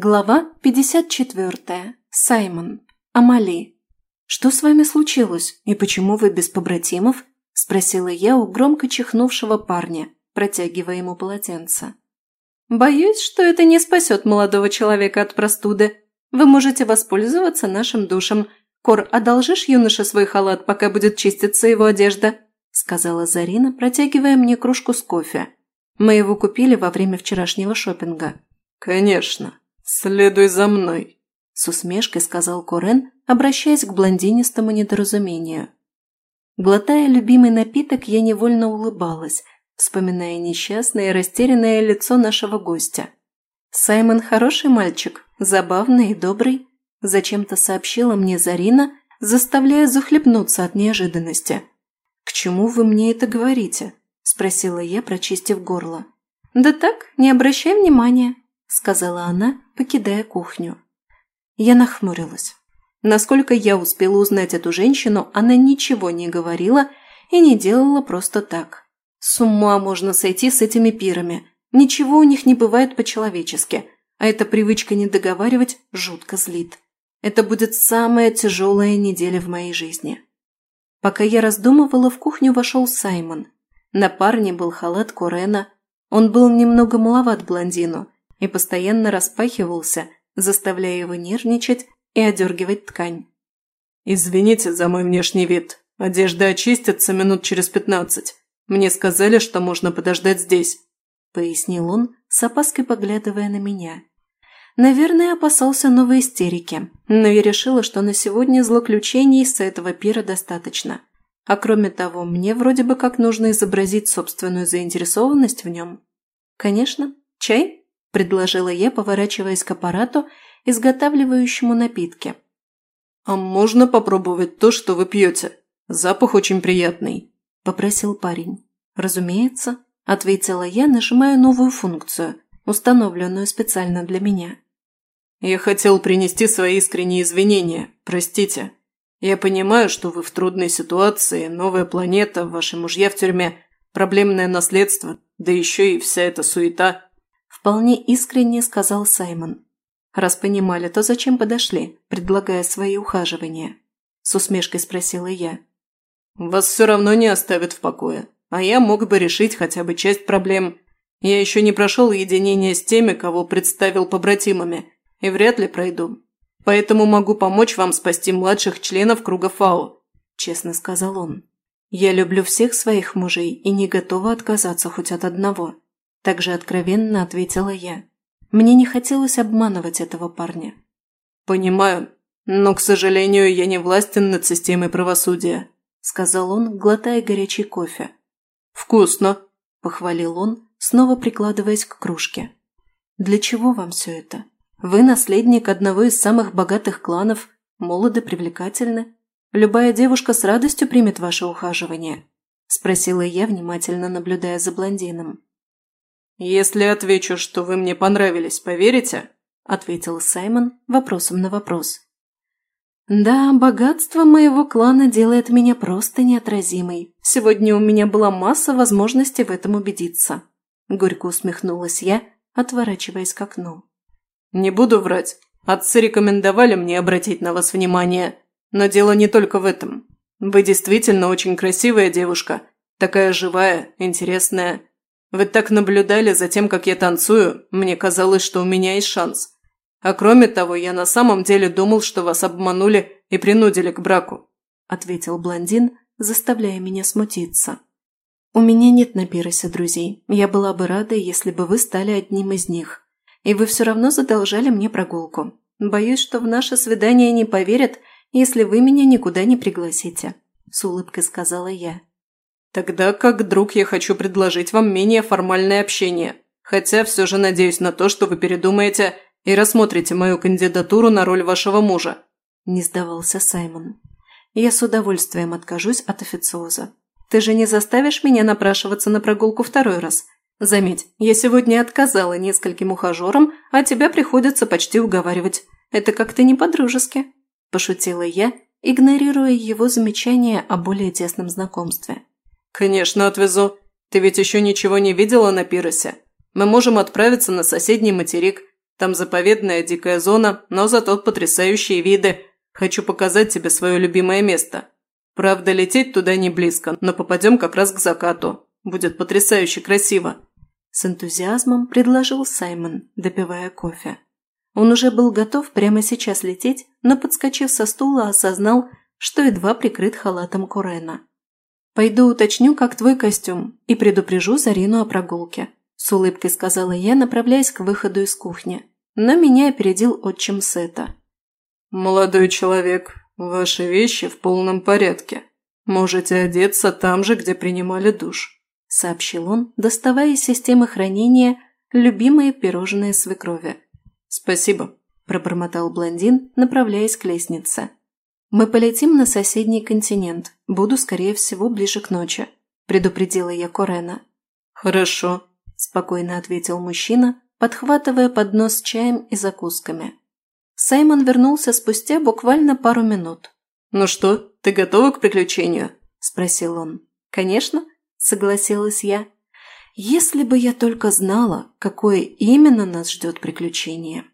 Глава 54. Саймон. Амали. «Что с вами случилось? И почему вы без побратимов?» – спросила я у громко чихнувшего парня, протягивая ему полотенце. «Боюсь, что это не спасет молодого человека от простуды. Вы можете воспользоваться нашим душем. Кор, одолжишь юноше свой халат, пока будет чиститься его одежда?» – сказала Зарина, протягивая мне кружку с кофе. Мы его купили во время вчерашнего шопинга. «Конечно», «Следуй за мной», – с усмешкой сказал Корен, обращаясь к блондинистому недоразумению. Глотая любимый напиток, я невольно улыбалась, вспоминая несчастное и растерянное лицо нашего гостя. «Саймон хороший мальчик, забавный и добрый», – зачем-то сообщила мне Зарина, заставляя захлебнуться от неожиданности. «К чему вы мне это говорите?» – спросила я, прочистив горло. «Да так, не обращай внимания», – сказала она, покидая кухню. Я нахмурилась. Насколько я успела узнать эту женщину, она ничего не говорила и не делала просто так. С ума можно сойти с этими пирами. Ничего у них не бывает по-человечески, а эта привычка не договаривать жутко злит. Это будет самая тяжелая неделя в моей жизни. Пока я раздумывала, в кухню вошел Саймон. На парне был халат Курена. Он был немного маловат блондину – и постоянно распахивался, заставляя его нервничать и одергивать ткань. «Извините за мой внешний вид. Одежда очистится минут через пятнадцать. Мне сказали, что можно подождать здесь», – пояснил он, с опаской поглядывая на меня. Наверное, опасался новой истерики, но я решила, что на сегодня злоключений с этого пира достаточно. А кроме того, мне вроде бы как нужно изобразить собственную заинтересованность в нем. Конечно, чай? – предложила я, поворачиваясь к аппарату, изготавливающему напитки. «А можно попробовать то, что вы пьете? Запах очень приятный», – попросил парень. «Разумеется», – ответила я, нажимая новую функцию, установленную специально для меня. «Я хотел принести свои искренние извинения. Простите. Я понимаю, что вы в трудной ситуации, новая планета, ваши мужья в тюрьме, проблемное наследство, да еще и вся эта суета. Вполне искренне сказал Саймон. Раз понимали, то зачем подошли, предлагая свои ухаживания? С усмешкой спросила я. Вас все равно не оставят в покое, а я мог бы решить хотя бы часть проблем. Я еще не прошел единение с теми, кого представил побратимами, и вряд ли пройду. Поэтому могу помочь вам спасти младших членов круга ФАО», – честно сказал он. «Я люблю всех своих мужей и не готова отказаться хоть от одного», также откровенно ответила я. Мне не хотелось обманывать этого парня. «Понимаю, но, к сожалению, я не властен над системой правосудия», сказал он, глотая горячий кофе. «Вкусно», – похвалил он, снова прикладываясь к кружке. «Для чего вам все это? Вы наследник одного из самых богатых кланов, молоды, привлекательны. Любая девушка с радостью примет ваше ухаживание», – спросила я, внимательно наблюдая за блондином. «Если отвечу, что вы мне понравились, поверите?» – ответил Саймон вопросом на вопрос. «Да, богатство моего клана делает меня просто неотразимой. Сегодня у меня была масса возможностей в этом убедиться». Горько усмехнулась я, отворачиваясь к окну. «Не буду врать. Отцы рекомендовали мне обратить на вас внимание. Но дело не только в этом. Вы действительно очень красивая девушка. Такая живая, интересная. Вы так наблюдали за тем, как я танцую, мне казалось, что у меня есть шанс. А кроме того, я на самом деле думал, что вас обманули и принудили к браку», – ответил блондин, заставляя меня смутиться. «У меня нет на пиросе друзей. Я была бы рада, если бы вы стали одним из них. И вы все равно задолжали мне прогулку. Боюсь, что в наше свидание не поверят, если вы меня никуда не пригласите», – с улыбкой сказала я. Тогда, как друг, я хочу предложить вам менее формальное общение, хотя все же надеюсь на то, что вы передумаете и рассмотрите мою кандидатуру на роль вашего мужа», – не сдавался Саймон. «Я с удовольствием откажусь от официоза. Ты же не заставишь меня напрашиваться на прогулку второй раз. Заметь, я сегодня отказала нескольким ухажерам, а тебя приходится почти уговаривать. Это как-то не по-дружески», – пошутила я, игнорируя его замечание о более тесном знакомстве. «Конечно отвезу. Ты ведь еще ничего не видела на пиросе. Мы можем отправиться на соседний материк. Там заповедная дикая зона, но зато потрясающие виды. Хочу показать тебе свое любимое место. Правда, лететь туда не близко, но попадем как раз к закату. Будет потрясающе красиво». С энтузиазмом предложил Саймон, допивая кофе. Он уже был готов прямо сейчас лететь, но, подскочив со стула, осознал, что едва прикрыт халатом Курена. «Пойду уточню, как твой костюм, и предупрежу Зарину о прогулке», – с улыбкой сказала я, направляясь к выходу из кухни. Но меня опередил отчим Сета. «Молодой человек, ваши вещи в полном порядке. Можете одеться там же, где принимали душ», – сообщил он, доставая из системы хранения любимые пирожные свекрови. «Спасибо», – пробормотал блондин, направляясь к лестнице. «Мы полетим на соседний континент. Буду, скорее всего, ближе к ночи», – предупредила я Корена. «Хорошо», – спокойно ответил мужчина, подхватывая поднос с чаем и закусками. Саймон вернулся спустя буквально пару минут. «Ну что, ты готова к приключению?» – спросил он. «Конечно», – согласилась я. «Если бы я только знала, какое именно нас ждет приключение».